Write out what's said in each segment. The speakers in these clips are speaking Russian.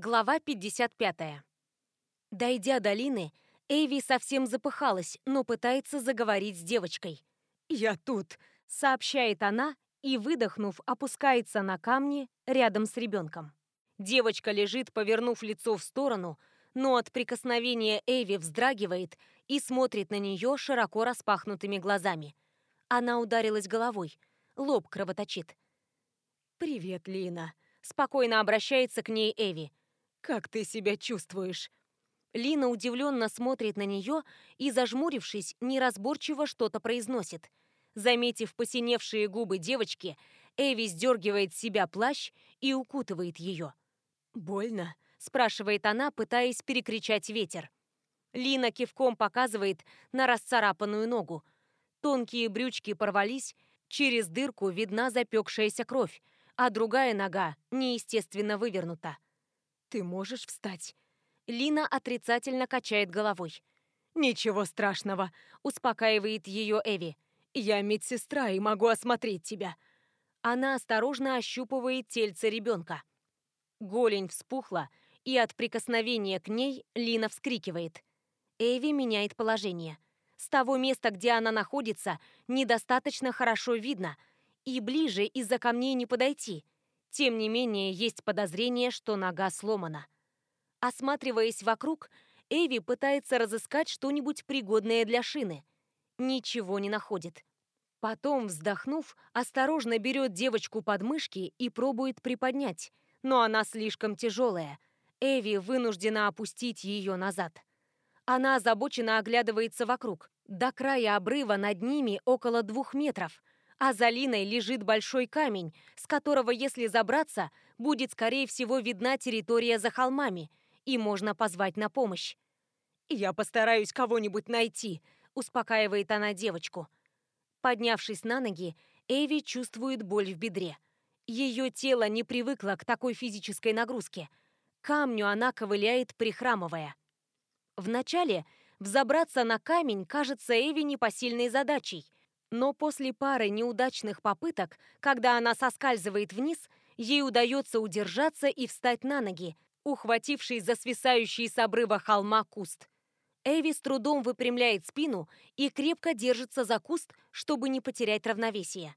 Глава 55. Дойдя до Лины, Эйви совсем запыхалась, но пытается заговорить с девочкой. «Я тут», — сообщает она и, выдохнув, опускается на камни рядом с ребенком. Девочка лежит, повернув лицо в сторону, но от прикосновения Эйви вздрагивает и смотрит на нее широко распахнутыми глазами. Она ударилась головой, лоб кровоточит. «Привет, Лина», — спокойно обращается к ней Эви. «Как ты себя чувствуешь?» Лина удивленно смотрит на нее и, зажмурившись, неразборчиво что-то произносит. Заметив посиневшие губы девочки, Эви сдергивает с себя плащ и укутывает ее. «Больно?» – спрашивает она, пытаясь перекричать ветер. Лина кивком показывает на расцарапанную ногу. Тонкие брючки порвались, через дырку видна запекшаяся кровь, а другая нога неестественно вывернута. «Ты можешь встать?» Лина отрицательно качает головой. «Ничего страшного», — успокаивает ее Эви. «Я медсестра и могу осмотреть тебя». Она осторожно ощупывает тельце ребенка. Голень вспухла, и от прикосновения к ней Лина вскрикивает. Эви меняет положение. С того места, где она находится, недостаточно хорошо видно, и ближе из-за камней не подойти — тем не менее, есть подозрение, что нога сломана. Осматриваясь вокруг, Эви пытается разыскать что-нибудь пригодное для шины. Ничего не находит. Потом, вздохнув, осторожно берет девочку под мышки и пробует приподнять, но она слишком тяжелая. Эви вынуждена опустить ее назад. Она озабоченно оглядывается вокруг. До края обрыва над ними около двух метров – а за Линой лежит большой камень, с которого, если забраться, будет, скорее всего, видна территория за холмами, и можно позвать на помощь. «Я постараюсь кого-нибудь найти», — успокаивает она девочку. Поднявшись на ноги, Эви чувствует боль в бедре. Ее тело не привыкло к такой физической нагрузке. камню она ковыляет, прихрамывая. Вначале взобраться на камень кажется Эви непосильной задачей — но после пары неудачных попыток, когда она соскальзывает вниз, ей удается удержаться и встать на ноги, ухватившись за свисающий с обрыва холма куст. Эви с трудом выпрямляет спину и крепко держится за куст, чтобы не потерять равновесие.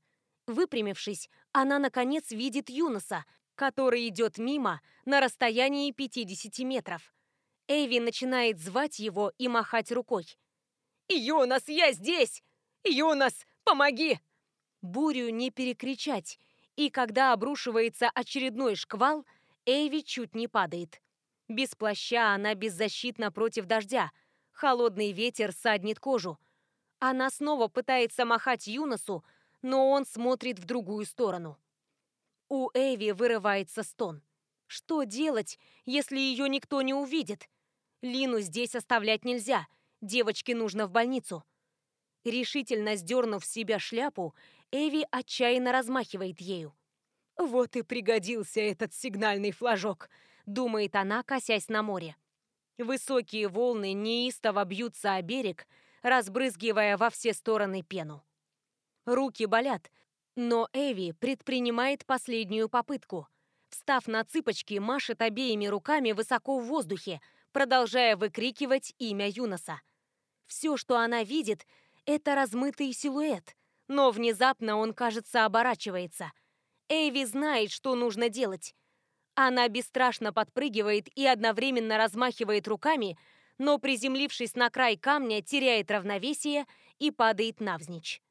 Выпрямившись, она, наконец, видит Юноса, который идет мимо на расстоянии 50 метров. Эви начинает звать его и махать рукой. «Юнос, я здесь!» «Юнос, помоги!» Бурю не перекричать, и когда обрушивается очередной шквал, Эйви чуть не падает. Без плаща она беззащитна против дождя. Холодный ветер саднит кожу. Она снова пытается махать Юносу, но он смотрит в другую сторону. У Эви вырывается стон. Что делать, если ее никто не увидит? Лину здесь оставлять нельзя. Девочке нужно в больницу. Решительно сдернув с себя шляпу, Эви отчаянно размахивает ею. «Вот и пригодился этот сигнальный флажок», — думает она, косясь на море. Высокие волны неистово бьются о берег, разбрызгивая во все стороны пену. Руки болят, но Эви предпринимает последнюю попытку. Встав на цыпочки, машет обеими руками высоко в воздухе, продолжая выкрикивать имя Юноса. Все, что она видит, это размытый силуэт, но внезапно он, кажется, оборачивается. Эйви знает, что нужно делать. Она бесстрашно подпрыгивает и одновременно размахивает руками, но, приземлившись на край камня, теряет равновесие и падает навзничь.